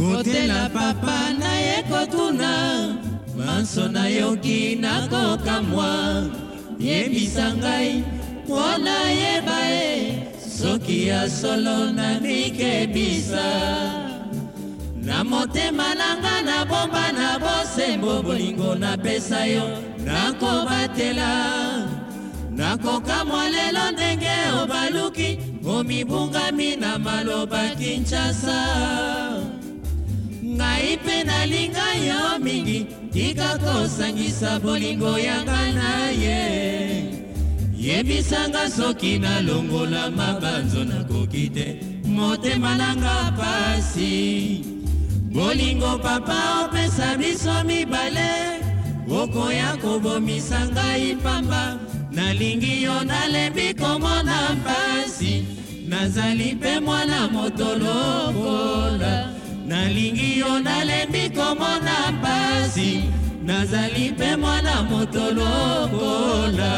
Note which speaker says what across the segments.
Speaker 1: kotela papa na ye kotuna manso nayoki nakokamwa yebisa ngai mpo nayeba ye soki ya solo namikebisa na motema na nga nabomba na bosembo bolingo napesa yo nakobatela nakokamwa lelo ndenge obaluki omibungami na maloba kinshasa ngai mpe nalinga yo mingi tika kosangisa bolingo yanga na ye yebisanga soki nalongola mabanzo nakoki te motema nanga pasi bolingo papa opesa biso mibale okoya kobomisa ngai pamba nalingi yo nalembi komona mpasi nazali mpe mwana moto lokola nalingi yo nalembi komona mpasi nazali mpe mwana moto lokola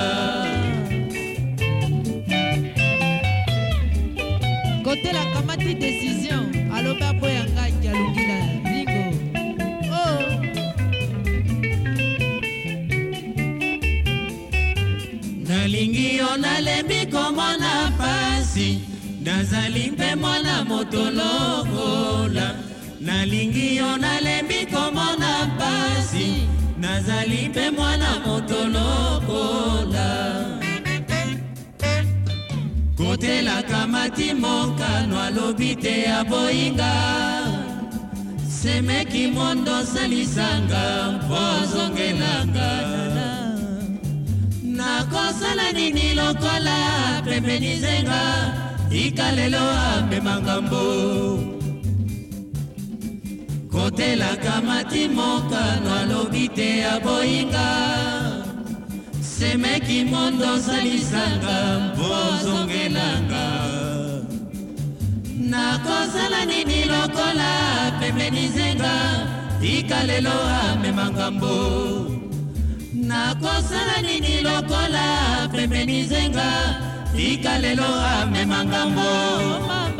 Speaker 1: kote la kamati décision alobi aboyanga jalungi na bingo oh. nalingi yo nalembi komona mpasi nazali mpe mwana moto loko nalingi yo nalembi komona mpasi nazali mpe mwana moto lokola kotelaka mati mokano alobi te ya boyinga semeki mondo salisanga mpo azongelanga nakosala nini lokola pembenizenga tika lelo amemanga mbo kotelaka matimokano alobi te aboyinga semeki mondo osalisanga mbozongelanga nakosala nini lokola pembenizenga tika lelo amemanga mbo nakosala nini lokola pembenizenga tika lelo amemanga mbo